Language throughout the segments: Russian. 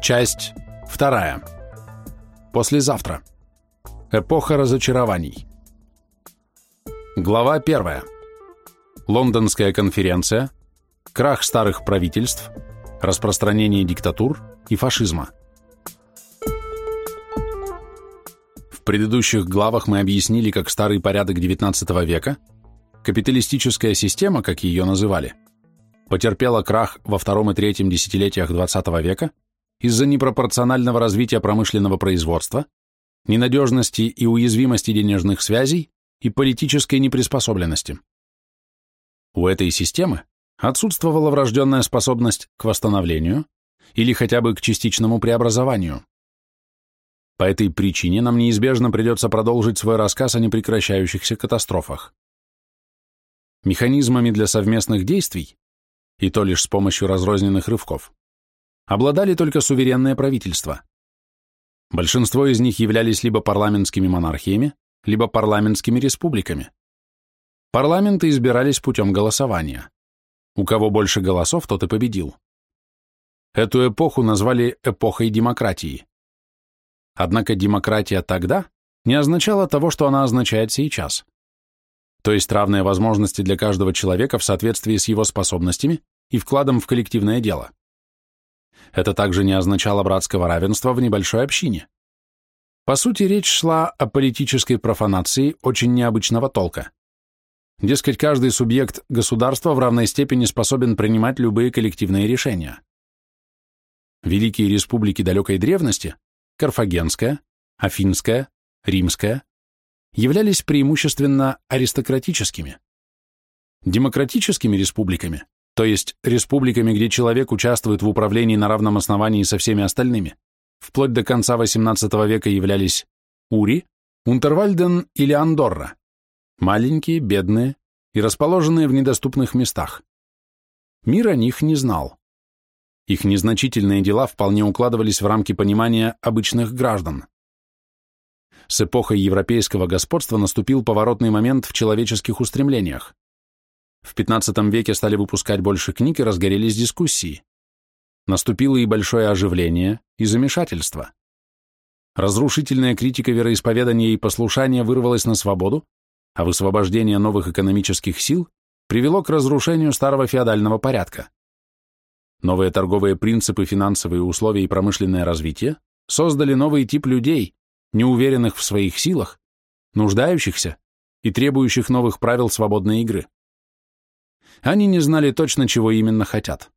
Часть вторая. Послезавтра. Эпоха разочарований. Глава первая. Лондонская конференция. Крах старых правительств. Распространение диктатур и фашизма. В предыдущих главах мы объяснили, как старый порядок XIX века, капиталистическая система, как ее называли, потерпела крах во втором и третьем десятилетиях XX века из-за непропорционального развития промышленного производства, ненадежности и уязвимости денежных связей и политической неприспособленности. У этой системы отсутствовала врожденная способность к восстановлению или хотя бы к частичному преобразованию. По этой причине нам неизбежно придется продолжить свой рассказ о непрекращающихся катастрофах. Механизмами для совместных действий и то лишь с помощью разрозненных рывков, обладали только суверенные правительства. Большинство из них являлись либо парламентскими монархиями, либо парламентскими республиками. Парламенты избирались путем голосования. У кого больше голосов, тот и победил. Эту эпоху назвали эпохой демократии. Однако демократия тогда не означала того, что она означает сейчас то есть равные возможности для каждого человека в соответствии с его способностями и вкладом в коллективное дело. Это также не означало братского равенства в небольшой общине. По сути, речь шла о политической профанации очень необычного толка. Дескать, каждый субъект государства в равной степени способен принимать любые коллективные решения. Великие республики далекой древности – Карфагенская, Афинская, Римская, являлись преимущественно аристократическими. Демократическими республиками, то есть республиками, где человек участвует в управлении на равном основании со всеми остальными, вплоть до конца XVIII века являлись Ури, Унтервальден или Андорра, маленькие, бедные и расположенные в недоступных местах. Мир о них не знал. Их незначительные дела вполне укладывались в рамки понимания обычных граждан. С эпохой европейского господства наступил поворотный момент в человеческих устремлениях. В XV веке стали выпускать больше книг и разгорелись дискуссии. Наступило и большое оживление, и замешательство. Разрушительная критика вероисповедания и послушания вырвалась на свободу, а высвобождение новых экономических сил привело к разрушению старого феодального порядка. Новые торговые принципы, финансовые условия и промышленное развитие создали новый тип людей, неуверенных в своих силах, нуждающихся и требующих новых правил свободной игры. Они не знали точно, чего именно хотят.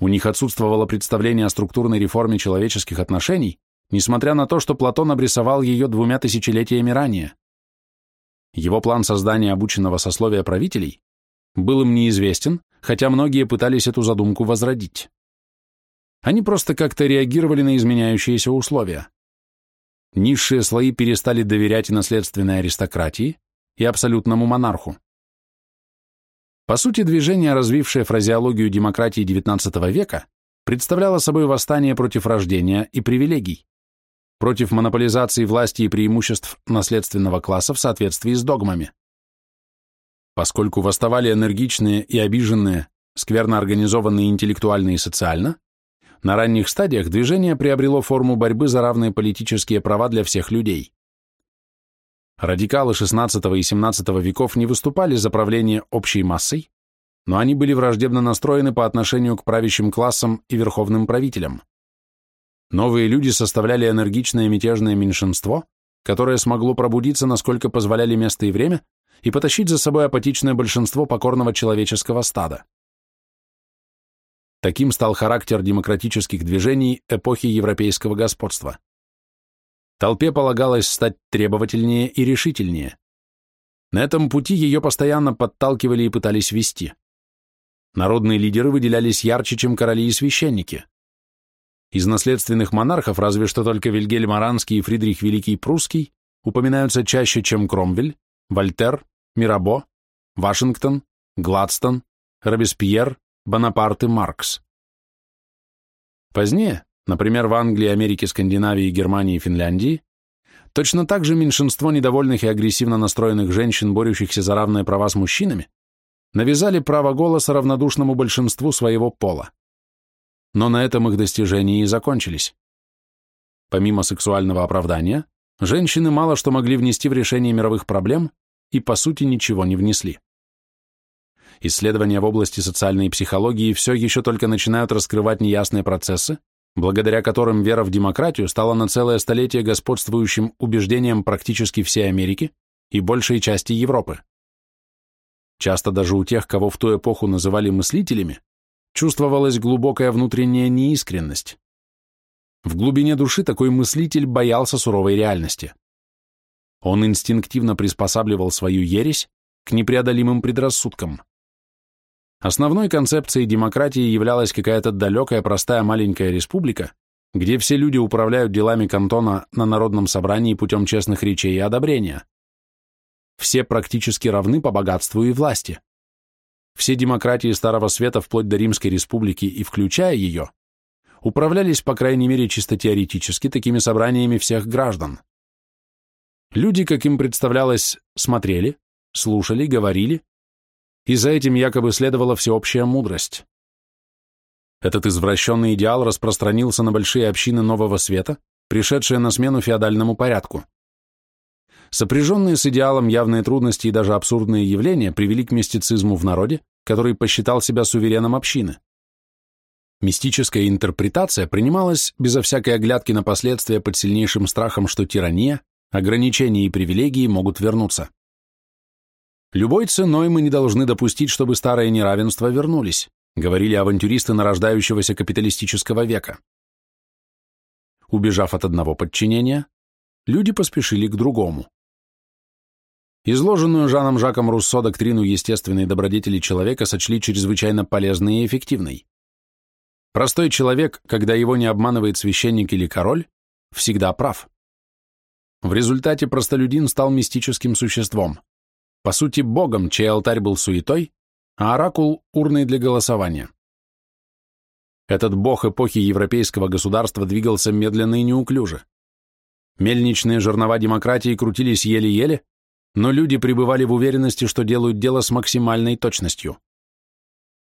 У них отсутствовало представление о структурной реформе человеческих отношений, несмотря на то, что Платон обрисовал ее двумя тысячелетиями ранее. Его план создания обученного сословия правителей был им неизвестен, хотя многие пытались эту задумку возродить. Они просто как-то реагировали на изменяющиеся условия низшие слои перестали доверять наследственной аристократии и абсолютному монарху. По сути, движение, развившее фразеологию демократии XIX века, представляло собой восстание против рождения и привилегий, против монополизации власти и преимуществ наследственного класса в соответствии с догмами. Поскольку восставали энергичные и обиженные, скверно организованные интеллектуально и социально, на ранних стадиях движение приобрело форму борьбы за равные политические права для всех людей. Радикалы XVI и XVII веков не выступали за правление общей массой, но они были враждебно настроены по отношению к правящим классам и верховным правителям. Новые люди составляли энергичное мятежное меньшинство, которое смогло пробудиться, насколько позволяли место и время, и потащить за собой апатичное большинство покорного человеческого стада. Таким стал характер демократических движений эпохи европейского господства. Толпе полагалось стать требовательнее и решительнее. На этом пути ее постоянно подталкивали и пытались вести. Народные лидеры выделялись ярче, чем короли и священники. Из наследственных монархов разве что только Вильгельм Аранский и Фридрих Великий Прусский упоминаются чаще, чем Кромвель, Вольтер, Мирабо, Вашингтон, Гладстон, Робеспьер, Бонапарт и Маркс. Позднее, например, в Англии, Америке, Скандинавии, Германии и Финляндии, точно так же меньшинство недовольных и агрессивно настроенных женщин, борющихся за равные права с мужчинами, навязали право голоса равнодушному большинству своего пола. но на этом их достижения и закончились. Помимо сексуального оправдания, женщины мало что могли внести в решение мировых проблем и, по сути, ничего не внесли. Исследования в области социальной психологии все еще только начинают раскрывать неясные процессы, благодаря которым вера в демократию стала на целое столетие господствующим убеждением практически всей Америки и большей части Европы. Часто даже у тех, кого в ту эпоху называли мыслителями, чувствовалась глубокая внутренняя неискренность. В глубине души такой мыслитель боялся суровой реальности. Он инстинктивно приспосабливал свою ересь к непреодолимым предрассудкам. Основной концепцией демократии являлась какая-то далекая простая маленькая республика, где все люди управляют делами кантона на народном собрании путем честных речей и одобрения. Все практически равны по богатству и власти. Все демократии Старого Света, вплоть до Римской республики и включая ее, управлялись, по крайней мере, чисто теоретически такими собраниями всех граждан. Люди, как им представлялось, смотрели, слушали, говорили, и за этим якобы следовала всеобщая мудрость. Этот извращенный идеал распространился на большие общины Нового Света, пришедшие на смену феодальному порядку. Сопряженные с идеалом явные трудности и даже абсурдные явления привели к мистицизму в народе, который посчитал себя сувереном общины. Мистическая интерпретация принималась безо всякой оглядки на последствия под сильнейшим страхом, что тирания, ограничения и привилегии могут вернуться. Любой ценой мы не должны допустить, чтобы старое неравенство вернулись, говорили авантюристы нарождающегося капиталистического века. Убежав от одного подчинения, люди поспешили к другому. Изложенную Жаном Жаком Руссо доктрину естественной добродетели человека сочли чрезвычайно полезной и эффективной. Простой человек, когда его не обманывает священник или король, всегда прав. В результате простолюдин стал мистическим существом по сути, богом, чей алтарь был суетой, а оракул – урной для голосования. Этот бог эпохи европейского государства двигался медленно и неуклюже. Мельничные жернова демократии крутились еле-еле, но люди пребывали в уверенности, что делают дело с максимальной точностью.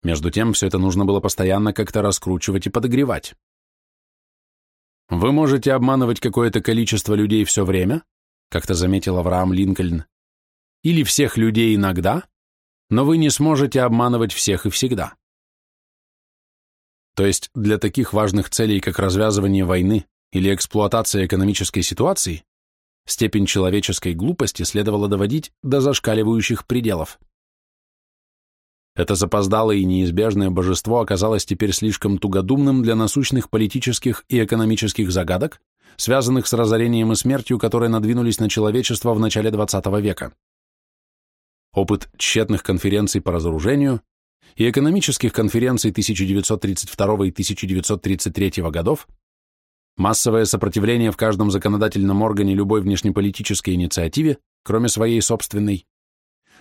Между тем, все это нужно было постоянно как-то раскручивать и подогревать. Вы можете обманывать какое-то количество людей все время, как-то заметил Авраам Линкольн, или всех людей иногда, но вы не сможете обманывать всех и всегда. То есть для таких важных целей, как развязывание войны или эксплуатация экономической ситуации, степень человеческой глупости следовало доводить до зашкаливающих пределов. Это запоздалое и неизбежное божество оказалось теперь слишком тугодумным для насущных политических и экономических загадок, связанных с разорением и смертью, которые надвинулись на человечество в начале XX века опыт тщетных конференций по разоружению и экономических конференций 1932 и 1933 годов, массовое сопротивление в каждом законодательном органе любой внешнеполитической инициативе, кроме своей собственной,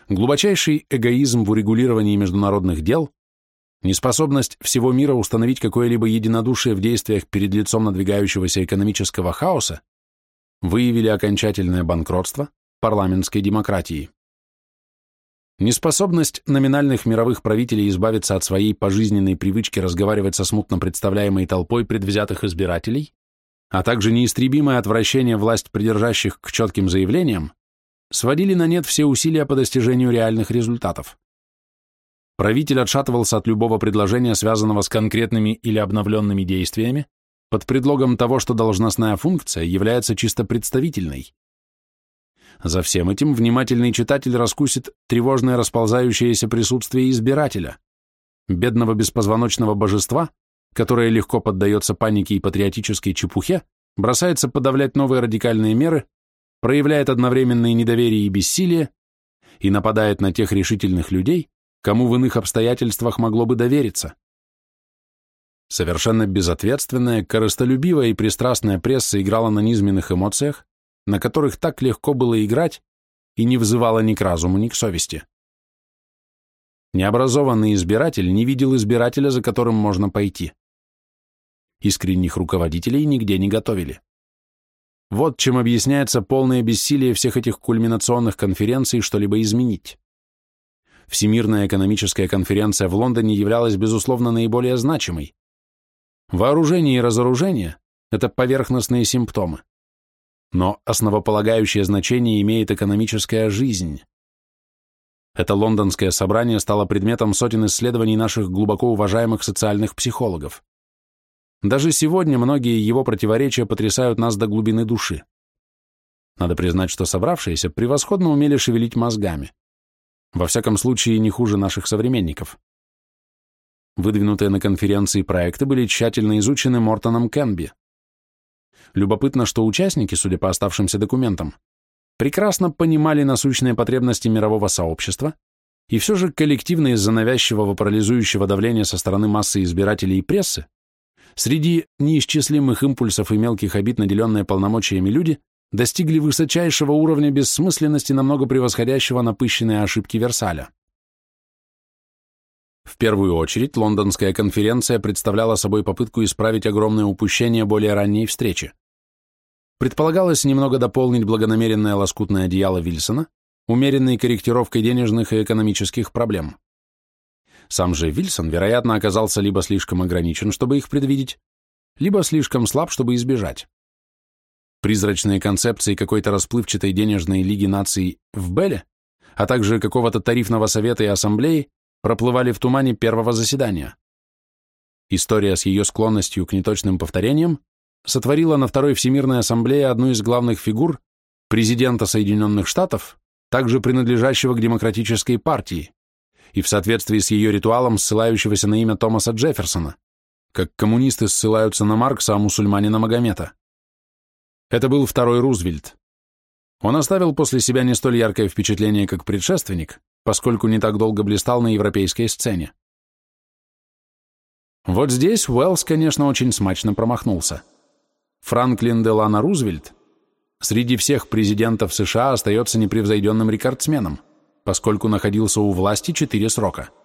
глубочайший эгоизм в урегулировании международных дел, неспособность всего мира установить какое-либо единодушие в действиях перед лицом надвигающегося экономического хаоса выявили окончательное банкротство парламентской демократии. Неспособность номинальных мировых правителей избавиться от своей пожизненной привычки разговаривать со смутно представляемой толпой предвзятых избирателей, а также неистребимое отвращение власть придержащих к четким заявлениям, сводили на нет все усилия по достижению реальных результатов. Правитель отшатывался от любого предложения, связанного с конкретными или обновленными действиями, под предлогом того, что должностная функция является чисто представительной. За всем этим внимательный читатель раскусит тревожное расползающееся присутствие избирателя, бедного беспозвоночного божества, которое легко поддается панике и патриотической чепухе, бросается подавлять новые радикальные меры, проявляет одновременное недоверие и бессилие и нападает на тех решительных людей, кому в иных обстоятельствах могло бы довериться. Совершенно безответственная, корыстолюбивая и пристрастная пресса играла на низменных эмоциях, на которых так легко было играть и не взывало ни к разуму, ни к совести. Необразованный избиратель не видел избирателя, за которым можно пойти. Искренних руководителей нигде не готовили. Вот чем объясняется полное бессилие всех этих кульминационных конференций что-либо изменить. Всемирная экономическая конференция в Лондоне являлась, безусловно, наиболее значимой. Вооружение и разоружение – это поверхностные симптомы. Но основополагающее значение имеет экономическая жизнь. Это лондонское собрание стало предметом сотен исследований наших глубоко уважаемых социальных психологов. Даже сегодня многие его противоречия потрясают нас до глубины души. Надо признать, что собравшиеся превосходно умели шевелить мозгами. Во всяком случае, не хуже наших современников. Выдвинутые на конференции проекты были тщательно изучены Мортоном Кенби. Любопытно, что участники, судя по оставшимся документам, прекрасно понимали насущные потребности мирового сообщества, и все же коллективно из-за навязчивого парализующего давления со стороны массы избирателей и прессы, среди неисчислимых импульсов и мелких обид, наделенные полномочиями люди, достигли высочайшего уровня бессмысленности, намного превосходящего напыщенные ошибки Версаля. В первую очередь, лондонская конференция представляла собой попытку исправить огромное упущение более ранней встречи. Предполагалось немного дополнить благонамеренное лоскутное одеяло Вильсона умеренной корректировкой денежных и экономических проблем. Сам же Вильсон, вероятно, оказался либо слишком ограничен, чтобы их предвидеть, либо слишком слаб, чтобы избежать. Призрачные концепции какой-то расплывчатой денежной лиги наций в Белле, а также какого-то тарифного совета и ассамблеи проплывали в тумане первого заседания. История с ее склонностью к неточным повторениям сотворила на Второй Всемирной Ассамблее одну из главных фигур президента Соединенных Штатов, также принадлежащего к Демократической партии, и в соответствии с ее ритуалом ссылающегося на имя Томаса Джефферсона, как коммунисты ссылаются на Маркса, а мусульмане на Магомета. Это был второй Рузвельт. Он оставил после себя не столь яркое впечатление, как предшественник, поскольку не так долго блистал на европейской сцене. Вот здесь Уэллс, конечно, очень смачно промахнулся. Франклин Делано Рузвельт среди всех президентов США остается непревзойденным рекордсменом, поскольку находился у власти четыре срока –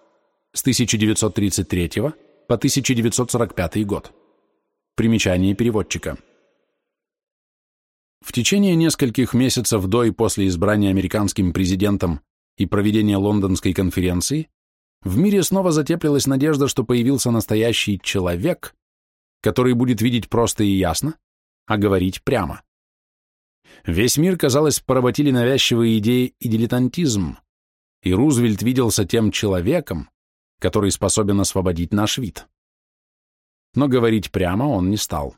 с 1933 по 1945 год. Примечание переводчика. В течение нескольких месяцев до и после избрания американским президентом и проведения лондонской конференции в мире снова затеплилась надежда, что появился настоящий человек, который будет видеть просто и ясно, а говорить прямо. Весь мир, казалось, поработили навязчивые идеи и дилетантизм, и Рузвельт виделся тем человеком, который способен освободить наш вид. Но говорить прямо он не стал.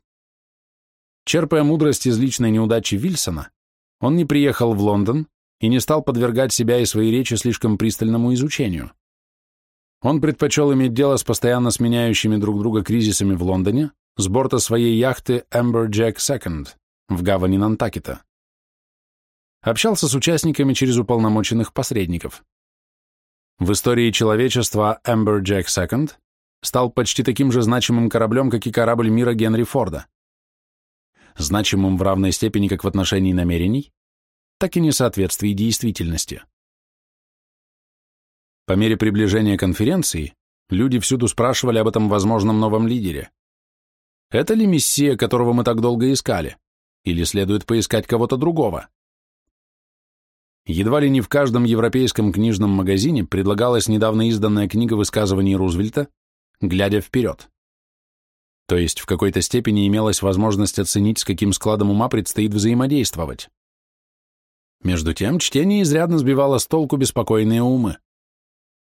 Черпая мудрость из личной неудачи Вильсона, он не приехал в Лондон и не стал подвергать себя и свои речи слишком пристальному изучению. Он предпочел иметь дело с постоянно сменяющими друг друга кризисами в Лондоне с борта своей яхты Amberjack II в гавани Нантакета. Общался с участниками через уполномоченных посредников. В истории человечества Amberjack II стал почти таким же значимым кораблем, как и корабль мира Генри Форда значимым в равной степени как в отношении намерений, так и несоответствии действительности. По мере приближения конференции люди всюду спрашивали об этом возможном новом лидере. Это ли мессия, которого мы так долго искали? Или следует поискать кого-то другого? Едва ли не в каждом европейском книжном магазине предлагалась недавно изданная книга высказываний Рузвельта «Глядя вперед». То есть в какой-то степени имелась возможность оценить, с каким складом ума предстоит взаимодействовать. Между тем, чтение изрядно сбивало с толку беспокойные умы.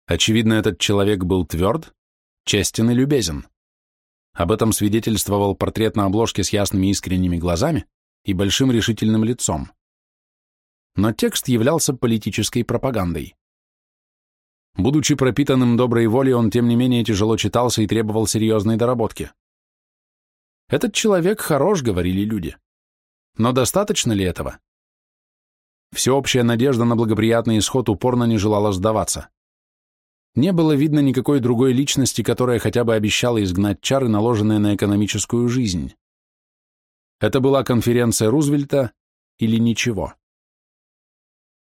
Очевидно, этот человек был тверд, честен и любезен. Об этом свидетельствовал портрет на обложке с ясными искренними глазами и большим решительным лицом. Но текст являлся политической пропагандой. Будучи пропитанным доброй волей, он, тем не менее, тяжело читался и требовал серьезной доработки. Этот человек хорош, говорили люди. Но достаточно ли этого? Всеобщая надежда на благоприятный исход упорно не желала сдаваться. Не было видно никакой другой личности, которая хотя бы обещала изгнать чары, наложенные на экономическую жизнь. Это была конференция Рузвельта или ничего.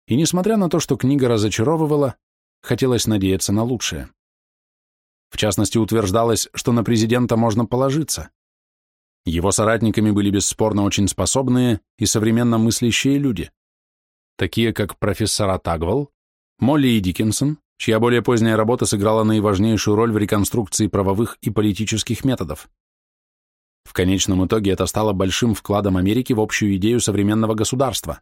И несмотря на то, что книга разочаровывала, хотелось надеяться на лучшее. В частности, утверждалось, что на президента можно положиться. Его соратниками были бесспорно очень способные и современно мыслящие люди, такие как профессора Тагвелл, Молли и Диккенсон, чья более поздняя работа сыграла наиважнейшую роль в реконструкции правовых и политических методов, В конечном итоге это стало большим вкладом Америки в общую идею современного государства.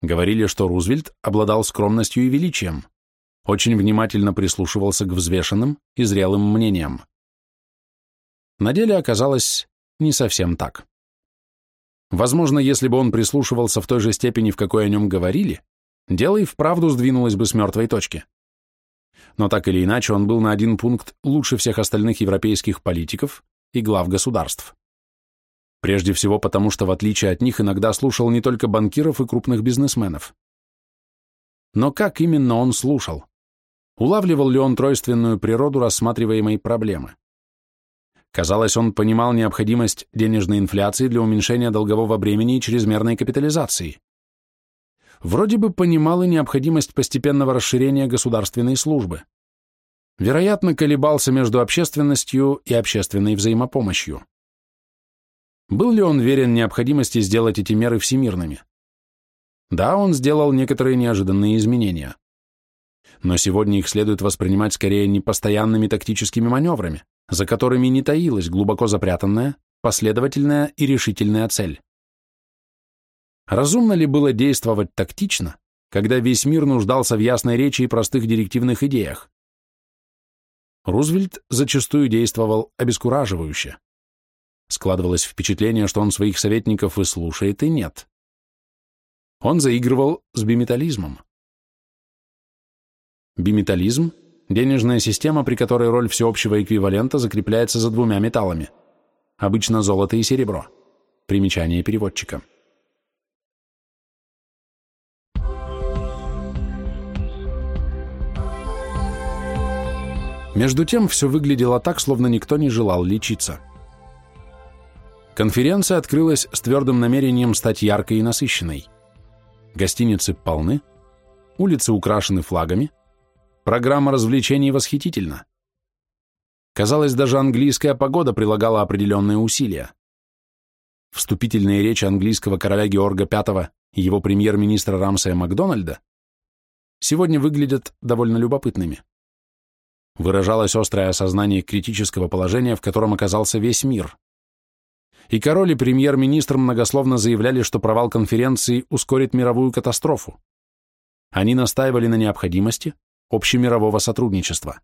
Говорили, что Рузвельт обладал скромностью и величием, очень внимательно прислушивался к взвешенным и зрелым мнениям. На деле оказалось не совсем так. Возможно, если бы он прислушивался в той же степени, в какой о нем говорили, дело и вправду сдвинулось бы с мертвой точки. Но так или иначе он был на один пункт лучше всех остальных европейских политиков и глав государств. Прежде всего потому, что в отличие от них иногда слушал не только банкиров и крупных бизнесменов. Но как именно он слушал? Улавливал ли он тройственную природу рассматриваемой проблемы? Казалось, он понимал необходимость денежной инфляции для уменьшения долгового бремени и чрезмерной капитализации. Вроде бы понимал и необходимость постепенного расширения государственной службы. Вероятно, колебался между общественностью и общественной взаимопомощью. Был ли он верен необходимости сделать эти меры всемирными? Да, он сделал некоторые неожиданные изменения. Но сегодня их следует воспринимать скорее не постоянными тактическими маневрами, за которыми не таилась глубоко запрятанная, последовательная и решительная цель. Разумно ли было действовать тактично, когда весь мир нуждался в ясной речи и простых директивных идеях? Рузвельт зачастую действовал обескураживающе. Складывалось впечатление, что он своих советников и слушает, и нет. Он заигрывал с биметализмом. Биметализм – денежная система, при которой роль всеобщего эквивалента закрепляется за двумя металлами, обычно золото и серебро. Примечание переводчика. Между тем, все выглядело так, словно никто не желал лечиться. Конференция открылась с твердым намерением стать яркой и насыщенной. Гостиницы полны, улицы украшены флагами, программа развлечений восхитительна. Казалось, даже английская погода прилагала определенные усилия. Вступительные речи английского короля Георга V и его премьер-министра Рамсая Макдональда сегодня выглядят довольно любопытными выражалось острое осознание критического положения, в котором оказался весь мир. И король и премьер-министр многословно заявляли, что провал конференции ускорит мировую катастрофу. Они настаивали на необходимости общемирового сотрудничества.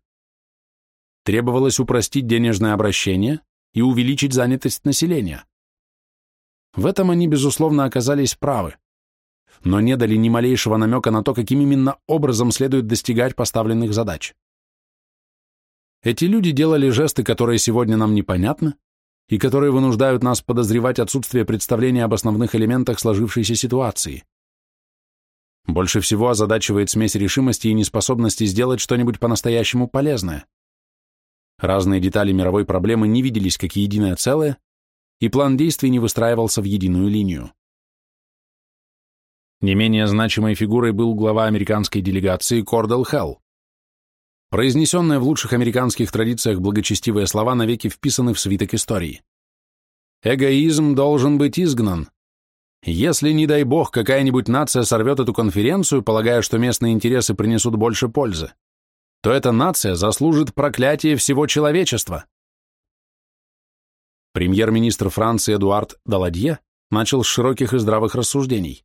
Требовалось упростить денежное обращение и увеличить занятость населения. В этом они, безусловно, оказались правы, но не дали ни малейшего намека на то, каким именно образом следует достигать поставленных задач. Эти люди делали жесты, которые сегодня нам непонятны, и которые вынуждают нас подозревать отсутствие представления об основных элементах сложившейся ситуации. Больше всего озадачивает смесь решимости и неспособности сделать что-нибудь по-настоящему полезное. Разные детали мировой проблемы не виделись как единое целое, и план действий не выстраивался в единую линию. Не менее значимой фигурой был глава американской делегации Кордел Хелл. Произнесенные в лучших американских традициях благочестивые слова навеки вписаны в свиток истории. Эгоизм должен быть изгнан. Если, не дай бог, какая-нибудь нация сорвет эту конференцию, полагая, что местные интересы принесут больше пользы, то эта нация заслужит проклятие всего человечества. Премьер-министр Франции Эдуард Даладье начал с широких и здравых рассуждений.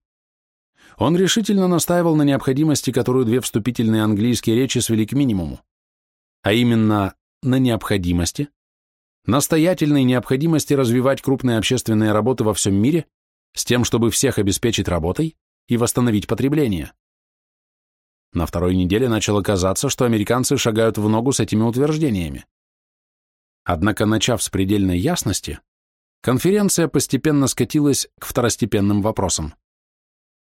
Он решительно настаивал на необходимости, которую две вступительные английские речи свели к минимуму, а именно на необходимости, настоятельной необходимости развивать крупные общественные работы во всем мире с тем, чтобы всех обеспечить работой и восстановить потребление. На второй неделе начало казаться, что американцы шагают в ногу с этими утверждениями. Однако, начав с предельной ясности, конференция постепенно скатилась к второстепенным вопросам.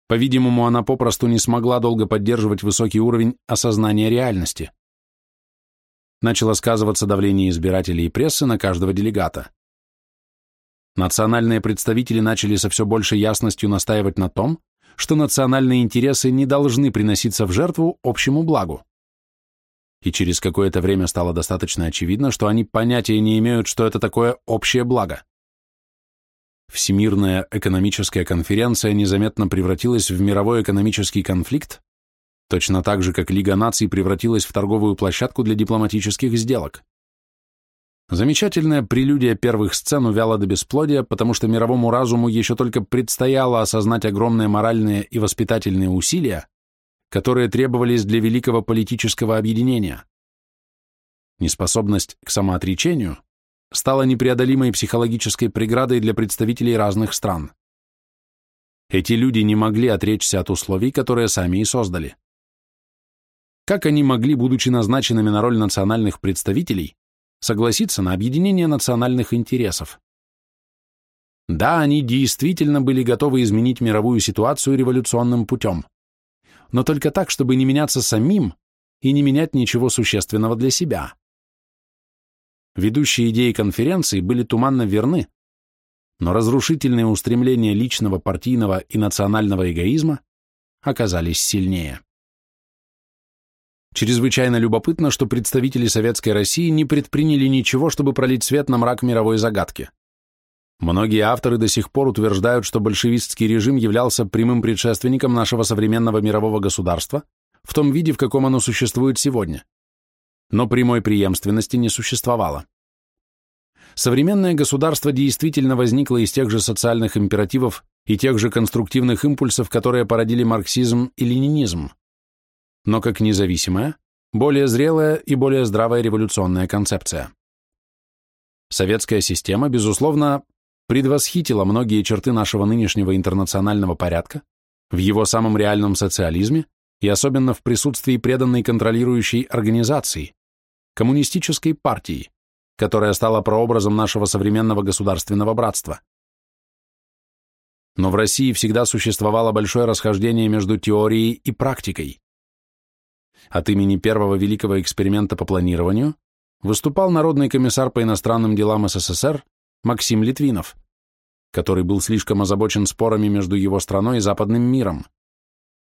По-видимому, она попросту не смогла долго поддерживать высокий уровень осознания реальности. Начало сказываться давление избирателей и прессы на каждого делегата. Национальные представители начали со все большей ясностью настаивать на том, что национальные интересы не должны приноситься в жертву общему благу. И через какое-то время стало достаточно очевидно, что они понятия не имеют, что это такое общее благо. Всемирная экономическая конференция незаметно превратилась в мировой экономический конфликт, точно так же, как Лига наций превратилась в торговую площадку для дипломатических сделок. Замечательная прелюдия первых сцен увяла до бесплодия, потому что мировому разуму еще только предстояло осознать огромные моральные и воспитательные усилия, которые требовались для великого политического объединения. Неспособность к самоотречению стала непреодолимой психологической преградой для представителей разных стран. Эти люди не могли отречься от условий, которые сами и создали. Как они могли, будучи назначенными на роль национальных представителей, согласиться на объединение национальных интересов? Да, они действительно были готовы изменить мировую ситуацию революционным путем, но только так, чтобы не меняться самим и не менять ничего существенного для себя. Ведущие идеи конференции были туманно верны, но разрушительные устремления личного, партийного и национального эгоизма оказались сильнее. Чрезвычайно любопытно, что представители Советской России не предприняли ничего, чтобы пролить свет на мрак мировой загадки. Многие авторы до сих пор утверждают, что большевистский режим являлся прямым предшественником нашего современного мирового государства в том виде, в каком оно существует сегодня но прямой преемственности не существовало. Современное государство действительно возникло из тех же социальных императивов и тех же конструктивных импульсов, которые породили марксизм и ленинизм, но как независимая, более зрелая и более здравая революционная концепция. Советская система, безусловно, предвосхитила многие черты нашего нынешнего интернационального порядка в его самом реальном социализме и особенно в присутствии преданной контролирующей организации, коммунистической партии, которая стала прообразом нашего современного государственного братства. Но в России всегда существовало большое расхождение между теорией и практикой. От имени первого великого эксперимента по планированию выступал Народный комиссар по иностранным делам СССР Максим Литвинов, который был слишком озабочен спорами между его страной и западным миром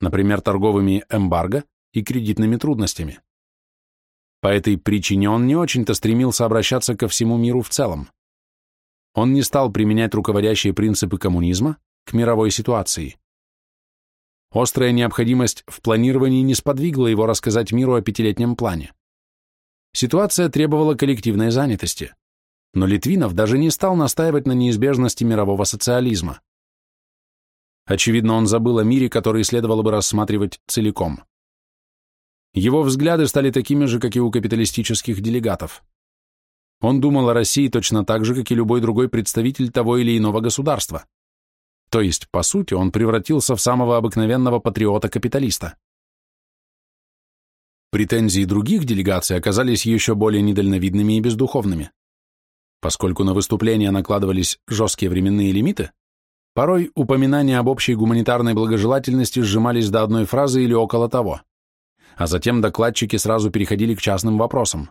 например, торговыми эмбарго и кредитными трудностями. По этой причине он не очень-то стремился обращаться ко всему миру в целом. Он не стал применять руководящие принципы коммунизма к мировой ситуации. Острая необходимость в планировании не сподвигла его рассказать миру о пятилетнем плане. Ситуация требовала коллективной занятости, но Литвинов даже не стал настаивать на неизбежности мирового социализма. Очевидно, он забыл о мире, который следовало бы рассматривать целиком. Его взгляды стали такими же, как и у капиталистических делегатов. Он думал о России точно так же, как и любой другой представитель того или иного государства. То есть, по сути, он превратился в самого обыкновенного патриота-капиталиста. Претензии других делегаций оказались еще более недальновидными и бездуховными. Поскольку на выступления накладывались жесткие временные лимиты, Порой упоминания об общей гуманитарной благожелательности сжимались до одной фразы или около того, а затем докладчики сразу переходили к частным вопросам.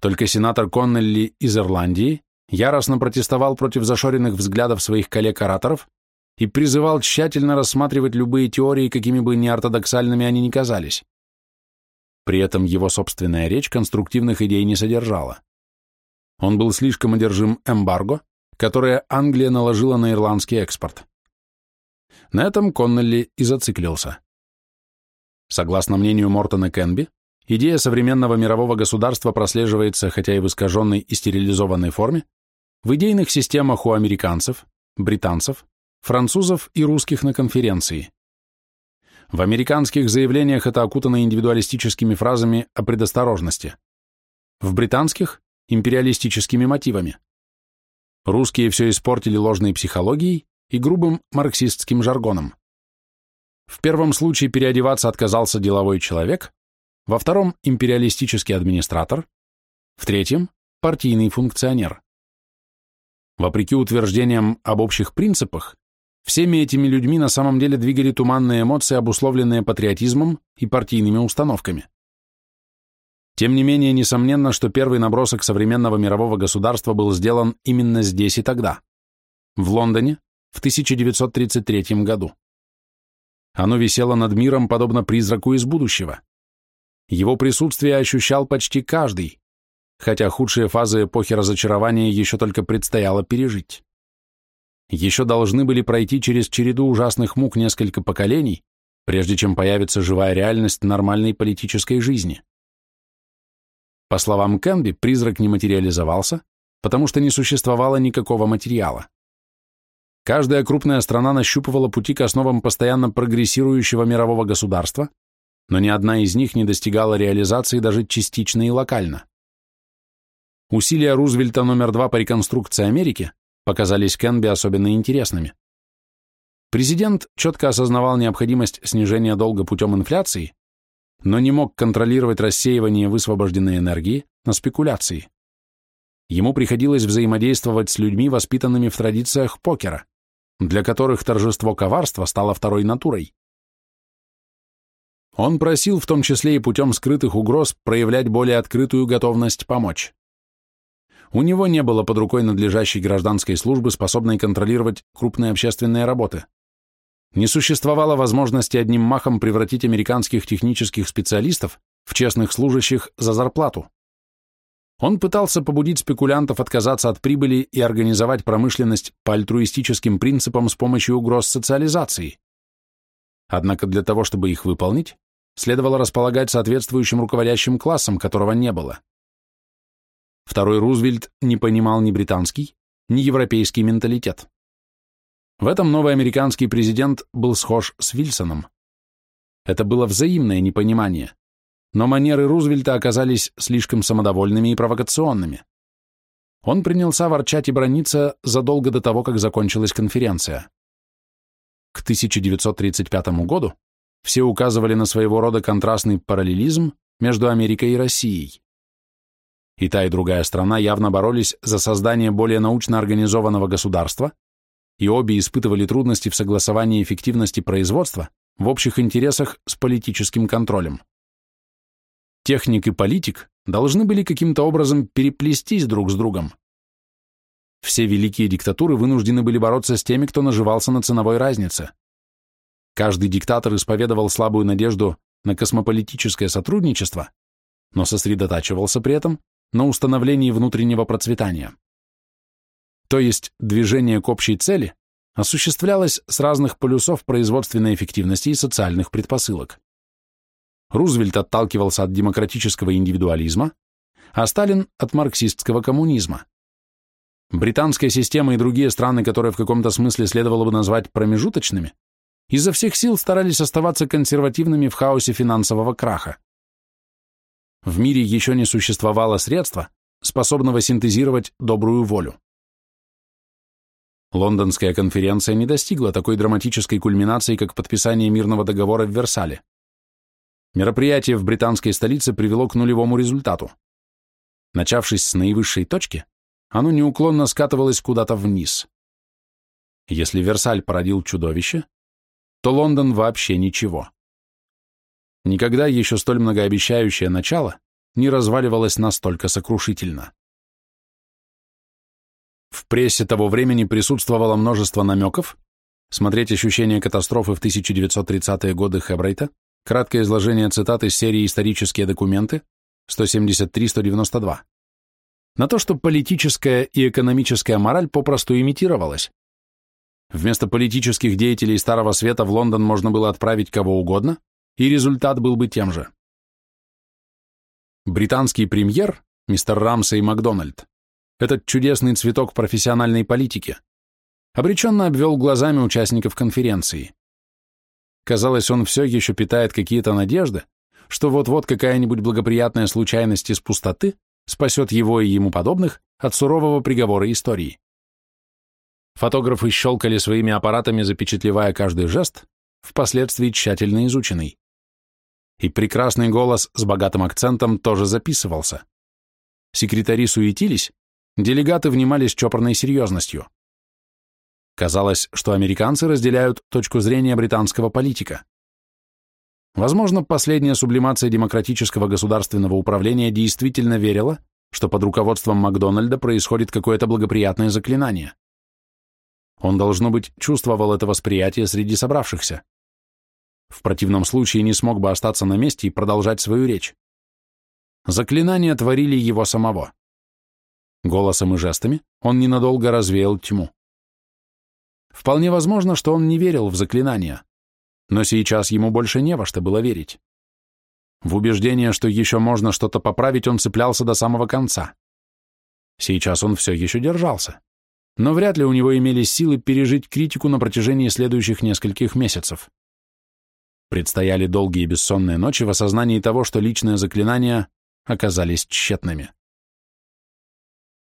Только сенатор Коннелли из Ирландии яростно протестовал против зашоренных взглядов своих коллег-ораторов и призывал тщательно рассматривать любые теории, какими бы неортодоксальными они ни казались. При этом его собственная речь конструктивных идей не содержала. Он был слишком одержим эмбарго, которое Англия наложила на ирландский экспорт. На этом Коннелли и зациклился. Согласно мнению Мортона Кенби, идея современного мирового государства прослеживается, хотя и в искаженной и стерилизованной форме, в идейных системах у американцев, британцев, французов и русских на конференции. В американских заявлениях это окутано индивидуалистическими фразами о предосторожности. В британских – империалистическими мотивами. Русские все испортили ложной психологией и грубым марксистским жаргоном. В первом случае переодеваться отказался деловой человек, во втором – империалистический администратор, в третьем – партийный функционер. Вопреки утверждениям об общих принципах, всеми этими людьми на самом деле двигали туманные эмоции, обусловленные патриотизмом и партийными установками. Тем не менее, несомненно, что первый набросок современного мирового государства был сделан именно здесь и тогда, в Лондоне, в 1933 году. Оно висело над миром, подобно призраку из будущего. Его присутствие ощущал почти каждый, хотя худшие фазы эпохи разочарования еще только предстояло пережить. Еще должны были пройти через череду ужасных мук несколько поколений, прежде чем появится живая реальность нормальной политической жизни. По словам Кенби, призрак не материализовался, потому что не существовало никакого материала. Каждая крупная страна нащупывала пути к основам постоянно прогрессирующего мирового государства, но ни одна из них не достигала реализации даже частично и локально. Усилия Рузвельта номер два по реконструкции Америки показались Кенби особенно интересными. Президент четко осознавал необходимость снижения долга путем инфляции, но не мог контролировать рассеивание высвобожденной энергии на спекуляции. Ему приходилось взаимодействовать с людьми, воспитанными в традициях покера, для которых торжество коварства стало второй натурой. Он просил, в том числе и путем скрытых угроз, проявлять более открытую готовность помочь. У него не было под рукой надлежащей гражданской службы, способной контролировать крупные общественные работы не существовало возможности одним махом превратить американских технических специалистов в честных служащих за зарплату. Он пытался побудить спекулянтов отказаться от прибыли и организовать промышленность по альтруистическим принципам с помощью угроз социализации. Однако для того, чтобы их выполнить, следовало располагать соответствующим руководящим классом, которого не было. Второй Рузвельт не понимал ни британский, ни европейский менталитет. В этом новый американский президент был схож с Вильсоном. Это было взаимное непонимание, но манеры Рузвельта оказались слишком самодовольными и провокационными. Он принялся ворчать и брониться задолго до того, как закончилась конференция. К 1935 году все указывали на своего рода контрастный параллелизм между Америкой и Россией. И та, и другая страна явно боролись за создание более научно организованного государства, и обе испытывали трудности в согласовании эффективности производства в общих интересах с политическим контролем. Техник и политик должны были каким-то образом переплестись друг с другом. Все великие диктатуры вынуждены были бороться с теми, кто наживался на ценовой разнице. Каждый диктатор исповедовал слабую надежду на космополитическое сотрудничество, но сосредотачивался при этом на установлении внутреннего процветания то есть движение к общей цели, осуществлялось с разных полюсов производственной эффективности и социальных предпосылок. Рузвельт отталкивался от демократического индивидуализма, а Сталин – от марксистского коммунизма. Британская система и другие страны, которые в каком-то смысле следовало бы назвать промежуточными, изо всех сил старались оставаться консервативными в хаосе финансового краха. В мире еще не существовало средства, способного синтезировать добрую волю. Лондонская конференция не достигла такой драматической кульминации, как подписание мирного договора в Версале. Мероприятие в британской столице привело к нулевому результату. Начавшись с наивысшей точки, оно неуклонно скатывалось куда-то вниз. Если Версаль породил чудовище, то Лондон вообще ничего. Никогда еще столь многообещающее начало не разваливалось настолько сокрушительно. В прессе того времени присутствовало множество намеков, смотреть ощущение катастрофы в 1930-е годы Хебрейта, краткое изложение цитат из серии «Исторические документы» 173-192, на то, что политическая и экономическая мораль попросту имитировалась. Вместо политических деятелей Старого Света в Лондон можно было отправить кого угодно, и результат был бы тем же. Британский премьер, мистер Рамсей Макдональд, этот чудесный цветок профессиональной политики, обреченно обвел глазами участников конференции. Казалось, он все еще питает какие-то надежды, что вот-вот какая-нибудь благоприятная случайность из пустоты спасет его и ему подобных от сурового приговора истории. Фотографы щелкали своими аппаратами, запечатлевая каждый жест, впоследствии тщательно изученный. И прекрасный голос с богатым акцентом тоже записывался. Секретари суетились, делегаты внимали с чопорной серьезностью. Казалось, что американцы разделяют точку зрения британского политика. Возможно, последняя сублимация демократического государственного управления действительно верила, что под руководством Макдональда происходит какое-то благоприятное заклинание. Он, должно быть, чувствовал это восприятие среди собравшихся. В противном случае не смог бы остаться на месте и продолжать свою речь. Заклинания творили его самого. Голосом и жестами он ненадолго развеял тьму. Вполне возможно, что он не верил в заклинания, но сейчас ему больше не во что было верить. В убеждение, что еще можно что-то поправить, он цеплялся до самого конца. Сейчас он все еще держался. Но вряд ли у него имелись силы пережить критику на протяжении следующих нескольких месяцев. Предстояли долгие бессонные ночи в осознании того, что личные заклинания оказались тщетными.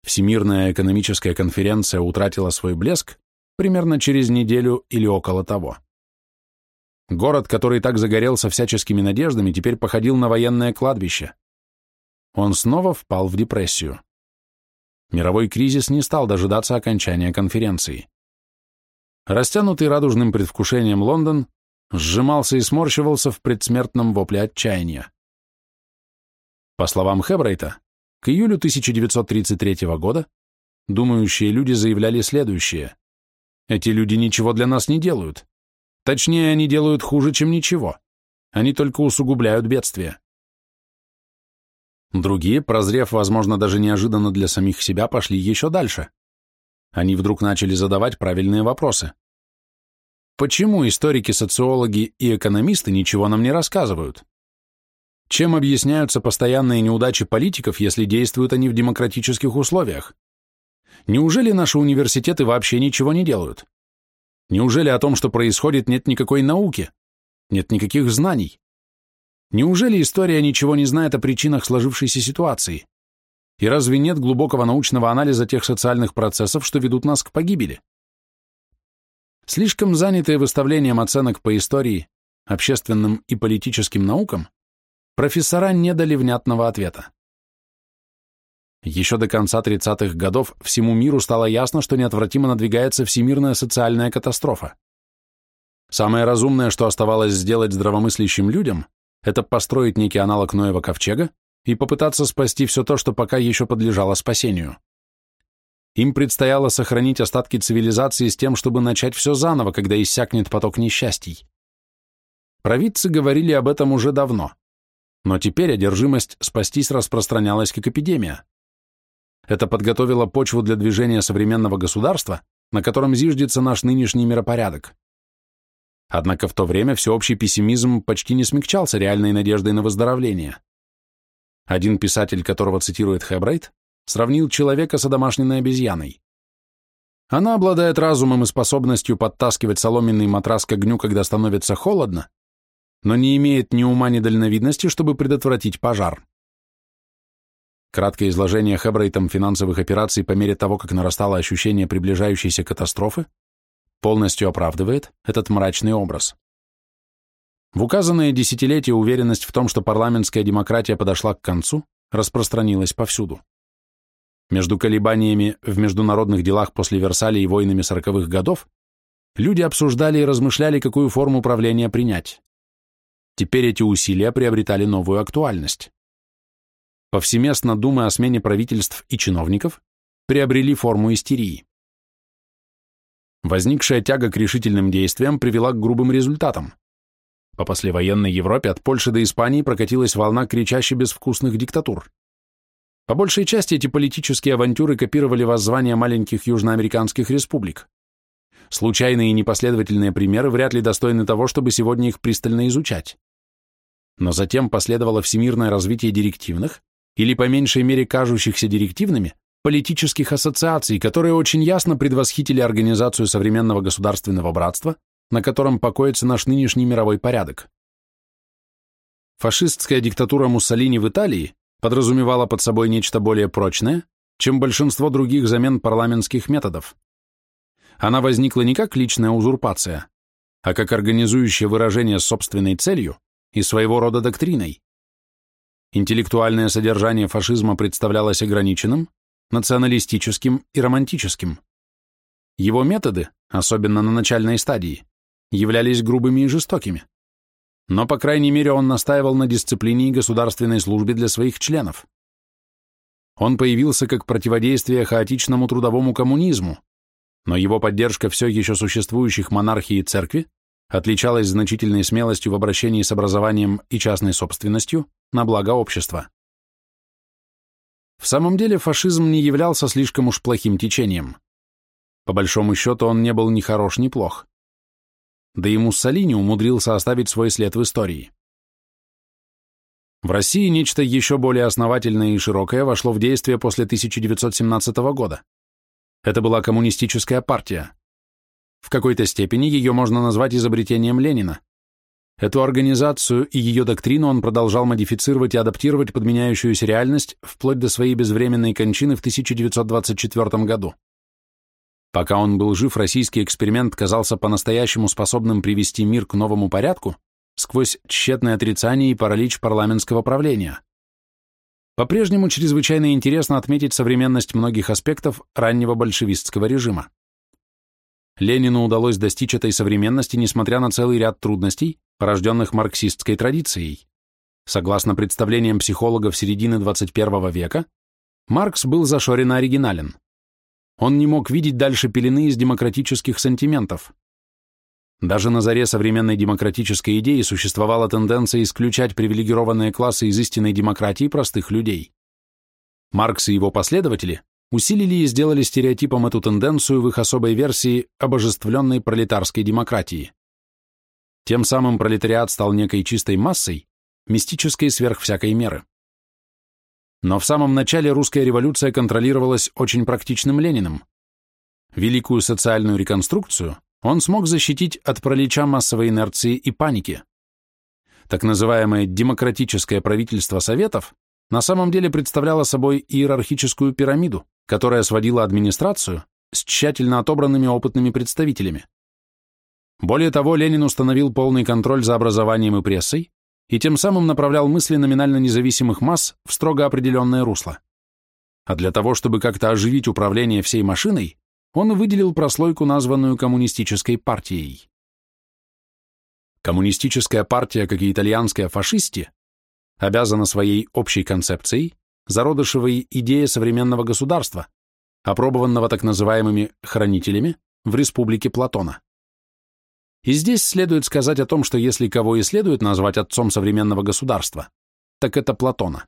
Всемирная экономическая конференция утратила свой блеск примерно через неделю или около того. Город, который так загорелся всяческими надеждами, теперь походил на военное кладбище. Он снова впал в депрессию. Мировой кризис не стал дожидаться окончания конференции. Растянутый радужным предвкушением Лондон сжимался и сморщивался в предсмертном вопле отчаяния. По словам Хебрейта, к июлю 1933 года думающие люди заявляли следующее. Эти люди ничего для нас не делают. Точнее, они делают хуже, чем ничего. Они только усугубляют бедствие. Другие, прозрев, возможно, даже неожиданно для самих себя, пошли еще дальше. Они вдруг начали задавать правильные вопросы. Почему историки, социологи и экономисты ничего нам не рассказывают? Чем объясняются постоянные неудачи политиков, если действуют они в демократических условиях? Неужели наши университеты вообще ничего не делают? Неужели о том, что происходит, нет никакой науки? Нет никаких знаний? Неужели история ничего не знает о причинах сложившейся ситуации? И разве нет глубокого научного анализа тех социальных процессов, что ведут нас к погибели? Слишком занятые выставлением оценок по истории, общественным и политическим наукам, профессора не дали внятного ответа. Еще до конца 30-х годов всему миру стало ясно, что неотвратимо надвигается всемирная социальная катастрофа. Самое разумное, что оставалось сделать здравомыслящим людям, это построить некий аналог Ноева ковчега и попытаться спасти все то, что пока еще подлежало спасению. Им предстояло сохранить остатки цивилизации с тем, чтобы начать все заново, когда иссякнет поток несчастий. Провидцы говорили об этом уже давно. Но теперь одержимость спастись распространялась как эпидемия. Это подготовило почву для движения современного государства, на котором зиждется наш нынешний миропорядок. Однако в то время всеобщий пессимизм почти не смягчался реальной надеждой на выздоровление. Один писатель, которого цитирует Хэбрайт, сравнил человека с домашней обезьяной. Она обладает разумом и способностью подтаскивать соломенный матрас к огню, когда становится холодно, но не имеет ни ума, ни дальновидности, чтобы предотвратить пожар. Краткое изложение Хэбрейтом финансовых операций по мере того, как нарастало ощущение приближающейся катастрофы, полностью оправдывает этот мрачный образ. В указанное десятилетие уверенность в том, что парламентская демократия подошла к концу, распространилась повсюду. Между колебаниями в международных делах после Версаля и войнами сороковых годов люди обсуждали и размышляли, какую форму управления принять. Теперь эти усилия приобретали новую актуальность. Повсеместно думы о смене правительств и чиновников приобрели форму истерии. Возникшая тяга к решительным действиям привела к грубым результатам. По послевоенной Европе от Польши до Испании прокатилась волна кричащих безвкусных диктатур. По большей части эти политические авантюры копировали воззвания маленьких южноамериканских республик. Случайные и непоследовательные примеры вряд ли достойны того, чтобы сегодня их пристально изучать. Но затем последовало всемирное развитие директивных, или по меньшей мере кажущихся директивными, политических ассоциаций, которые очень ясно предвосхитили организацию современного государственного братства, на котором покоится наш нынешний мировой порядок. Фашистская диктатура Муссолини в Италии подразумевала под собой нечто более прочное, чем большинство других замен парламентских методов. Она возникла не как личная узурпация, а как организующее выражение собственной целью и своего рода доктриной. Интеллектуальное содержание фашизма представлялось ограниченным, националистическим и романтическим. Его методы, особенно на начальной стадии, являлись грубыми и жестокими. Но, по крайней мере, он настаивал на дисциплине и государственной службе для своих членов. Он появился как противодействие хаотичному трудовому коммунизму, но его поддержка все еще существующих монархии и церкви отличалась значительной смелостью в обращении с образованием и частной собственностью на благо общества. В самом деле фашизм не являлся слишком уж плохим течением. По большому счету он не был ни хорош, ни плох. Да и Муссолини умудрился оставить свой след в истории. В России нечто еще более основательное и широкое вошло в действие после 1917 года. Это была коммунистическая партия. В какой-то степени ее можно назвать изобретением Ленина. Эту организацию и ее доктрину он продолжал модифицировать и адаптировать под меняющуюся реальность вплоть до своей безвременной кончины в 1924 году. Пока он был жив, российский эксперимент казался по-настоящему способным привести мир к новому порядку сквозь тщетное отрицание и паралич парламентского правления. По-прежнему чрезвычайно интересно отметить современность многих аспектов раннего большевистского режима. Ленину удалось достичь этой современности, несмотря на целый ряд трудностей, порожденных марксистской традицией. Согласно представлениям психологов середины 21 века, Маркс был зашоренно оригинален. Он не мог видеть дальше пелены из демократических сантиментов. Даже на заре современной демократической идеи существовала тенденция исключать привилегированные классы из истинной демократии простых людей. Маркс и его последователи усилили и сделали стереотипом эту тенденцию в их особой версии обожествленной пролетарской демократии. Тем самым пролетариат стал некой чистой массой, мистической сверх всякой меры. Но в самом начале русская революция контролировалась очень практичным Лениным. Великую социальную реконструкцию он смог защитить от пролича массовой инерции и паники. Так называемое демократическое правительство Советов на самом деле представляло собой иерархическую пирамиду, которая сводила администрацию с тщательно отобранными опытными представителями. Более того, Ленин установил полный контроль за образованием и прессой и тем самым направлял мысли номинально независимых масс в строго определенное русло. А для того, чтобы как-то оживить управление всей машиной, он выделил прослойку, названную коммунистической партией. Коммунистическая партия, как и итальянская фашисти, обязана своей общей концепцией, зародышевой идее современного государства, опробованного так называемыми «хранителями» в республике Платона. И здесь следует сказать о том, что если кого и следует назвать отцом современного государства, так это Платона.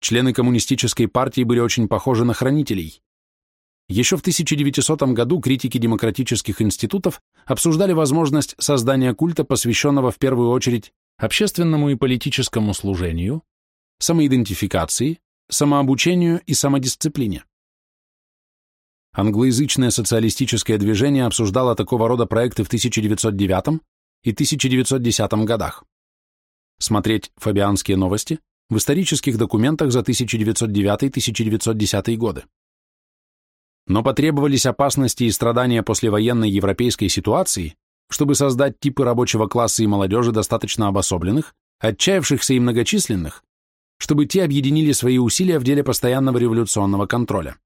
Члены коммунистической партии были очень похожи на хранителей. Еще в 1900 году критики демократических институтов обсуждали возможность создания культа, посвященного в первую очередь общественному и политическому служению, самоидентификации, самообучению и самодисциплине. Англоязычное социалистическое движение обсуждало такого рода проекты в 1909 и 1910 годах. Смотреть «Фабианские новости» в исторических документах за 1909-1910 годы. Но потребовались опасности и страдания послевоенной европейской ситуации, чтобы создать типы рабочего класса и молодежи достаточно обособленных, отчаявшихся и многочисленных, чтобы те объединили свои усилия в деле постоянного революционного контроля.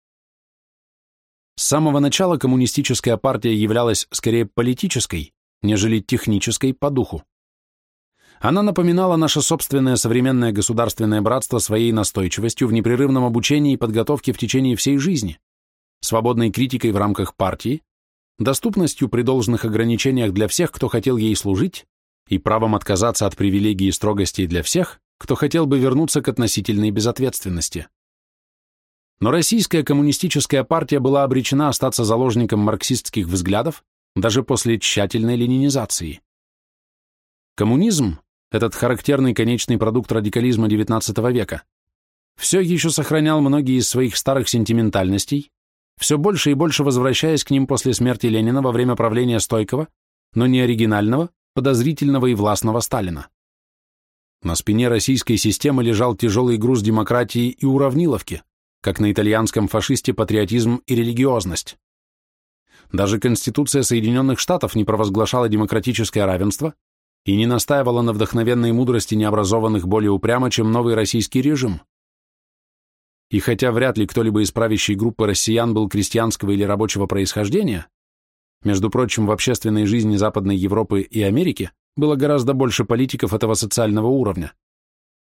С самого начала коммунистическая партия являлась скорее политической, нежели технической по духу. Она напоминала наше собственное современное государственное братство своей настойчивостью в непрерывном обучении и подготовке в течение всей жизни, свободной критикой в рамках партии, доступностью при должных ограничениях для всех, кто хотел ей служить, и правом отказаться от привилегий и строгостей для всех, кто хотел бы вернуться к относительной безответственности. Но российская коммунистическая партия была обречена остаться заложником марксистских взглядов даже после тщательной ленинизации. Коммунизм, этот характерный конечный продукт радикализма XIX века, все еще сохранял многие из своих старых сентиментальностей, все больше и больше возвращаясь к ним после смерти Ленина во время правления стойкого, но не оригинального, подозрительного и властного Сталина. На спине российской системы лежал тяжелый груз демократии и уравниловки, как на итальянском фашисте патриотизм и религиозность. Даже Конституция Соединенных Штатов не провозглашала демократическое равенство и не настаивала на вдохновенной мудрости необразованных более упрямо, чем новый российский режим. И хотя вряд ли кто-либо из правящей группы россиян был крестьянского или рабочего происхождения, между прочим, в общественной жизни Западной Европы и Америки было гораздо больше политиков этого социального уровня.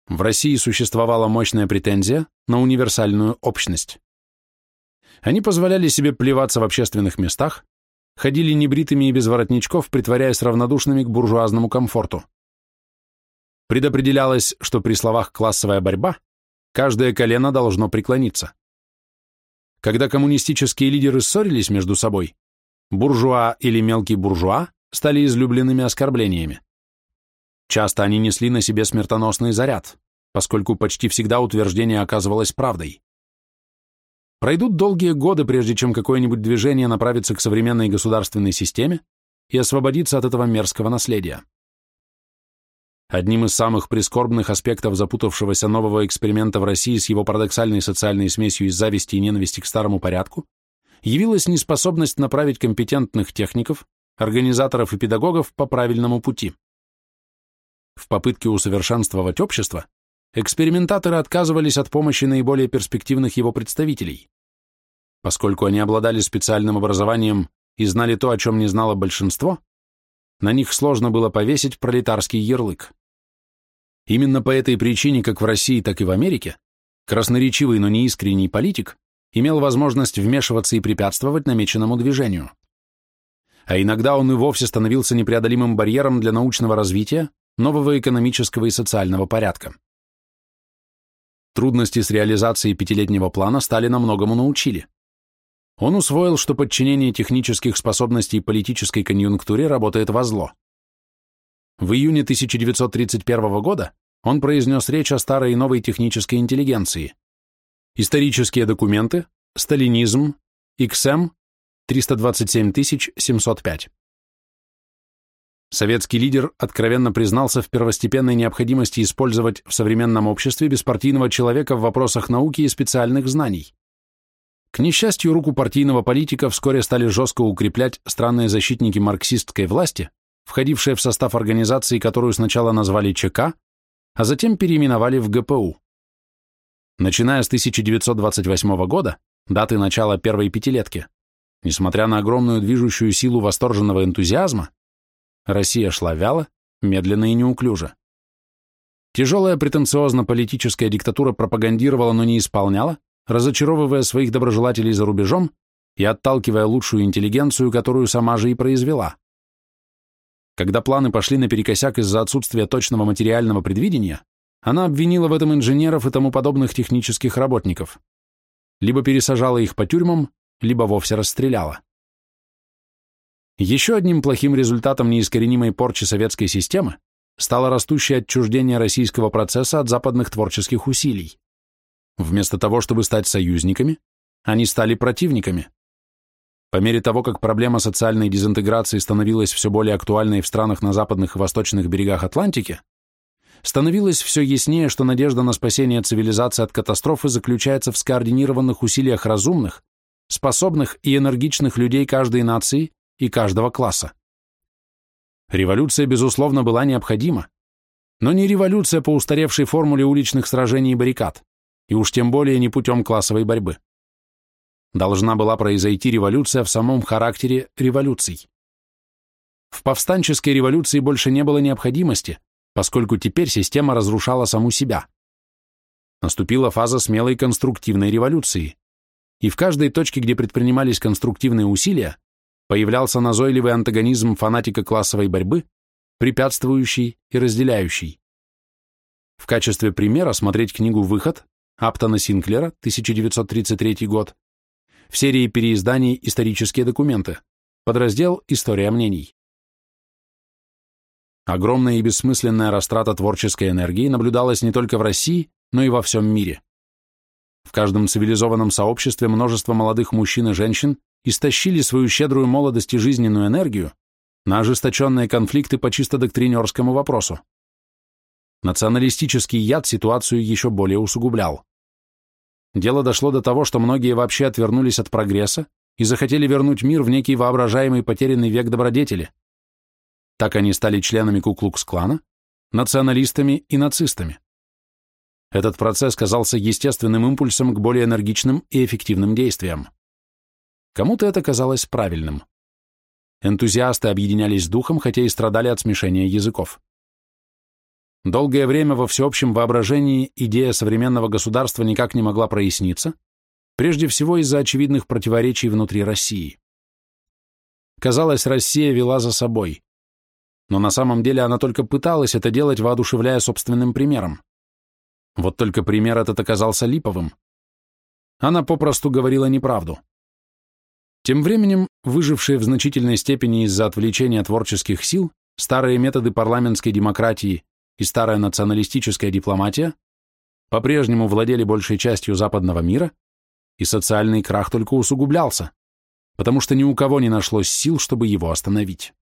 В России существовала мощная претензия на универсальную общность. Они позволяли себе плеваться в общественных местах, ходили небритыми и без воротничков, притворяясь равнодушными к буржуазному комфорту. Предопределялось, что при словах «классовая борьба» Каждое колено должно преклониться. Когда коммунистические лидеры ссорились между собой, буржуа или мелкий буржуа стали излюбленными оскорблениями. Часто они несли на себе смертоносный заряд, поскольку почти всегда утверждение оказывалось правдой. Пройдут долгие годы, прежде чем какое-нибудь движение направится к современной государственной системе и освободится от этого мерзкого наследия. Одним из самых прискорбных аспектов запутавшегося нового эксперимента в России с его парадоксальной социальной смесью из зависти и ненависти к старому порядку явилась неспособность направить компетентных техников, организаторов и педагогов по правильному пути. В попытке усовершенствовать общество экспериментаторы отказывались от помощи наиболее перспективных его представителей. Поскольку они обладали специальным образованием и знали то, о чем не знало большинство, на них сложно было повесить пролетарский ярлык. Именно по этой причине, как в России, так и в Америке, красноречивый, но не искренний политик имел возможность вмешиваться и препятствовать намеченному движению. А иногда он и вовсе становился непреодолимым барьером для научного развития, нового экономического и социального порядка. Трудности с реализацией пятилетнего плана Сталина многому научили. Он усвоил, что подчинение технических способностей политической конъюнктуре работает во зло. В июне 1931 года он произнес речь о старой и новой технической интеллигенции. Исторические документы, сталинизм, XM, 327705. Советский лидер откровенно признался в первостепенной необходимости использовать в современном обществе беспартийного человека в вопросах науки и специальных знаний. К несчастью, руку партийного политика вскоре стали жестко укреплять странные защитники марксистской власти, входившие в состав организации, которую сначала назвали ЧК, а затем переименовали в ГПУ. Начиная с 1928 года, даты начала первой пятилетки, несмотря на огромную движущую силу восторженного энтузиазма, Россия шла вяло, медленно и неуклюже. Тяжелая претенциозно-политическая диктатура пропагандировала, но не исполняла, разочаровывая своих доброжелателей за рубежом и отталкивая лучшую интеллигенцию, которую сама же и произвела. Когда планы пошли наперекосяк из-за отсутствия точного материального предвидения, она обвинила в этом инженеров и тому подобных технических работников. Либо пересажала их по тюрьмам, либо вовсе расстреляла. Еще одним плохим результатом неискоренимой порчи советской системы стало растущее отчуждение российского процесса от западных творческих усилий. Вместо того, чтобы стать союзниками, они стали противниками. По мере того, как проблема социальной дезинтеграции становилась все более актуальной в странах на западных и восточных берегах Атлантики, становилось все яснее, что надежда на спасение цивилизации от катастрофы заключается в скоординированных усилиях разумных, способных и энергичных людей каждой нации и каждого класса. Революция, безусловно, была необходима, но не революция по устаревшей формуле уличных сражений и баррикад, и уж тем более не путем классовой борьбы должна была произойти революция в самом характере революций. В повстанческой революции больше не было необходимости, поскольку теперь система разрушала саму себя. Наступила фаза смелой конструктивной революции, и в каждой точке, где предпринимались конструктивные усилия, появлялся назойливый антагонизм фанатика классовой борьбы, препятствующий и разделяющий. В качестве примера смотреть книгу «Выход» Аптона Синклера, 1933 год, в серии переизданий «Исторические документы», подраздел «История мнений». Огромная и бессмысленная растрата творческой энергии наблюдалась не только в России, но и во всем мире. В каждом цивилизованном сообществе множество молодых мужчин и женщин истощили свою щедрую молодость и жизненную энергию на ожесточенные конфликты по чисто доктринерскому вопросу. Националистический яд ситуацию еще более усугублял. Дело дошло до того, что многие вообще отвернулись от прогресса и захотели вернуть мир в некий воображаемый потерянный век добродетели. Так они стали членами Куклукс-клана, националистами и нацистами. Этот процесс казался естественным импульсом к более энергичным и эффективным действиям. Кому-то это казалось правильным. Энтузиасты объединялись духом, хотя и страдали от смешения языков. Долгое время во всеобщем воображении идея современного государства никак не могла проясниться, прежде всего из-за очевидных противоречий внутри России. Казалось, Россия вела за собой. Но на самом деле она только пыталась это делать, воодушевляя собственным примером. Вот только пример этот оказался липовым. Она попросту говорила неправду. Тем временем, выжившие в значительной степени из-за отвлечения творческих сил, старые методы парламентской демократии и старая националистическая дипломатия по-прежнему владели большей частью западного мира, и социальный крах только усугублялся, потому что ни у кого не нашлось сил, чтобы его остановить.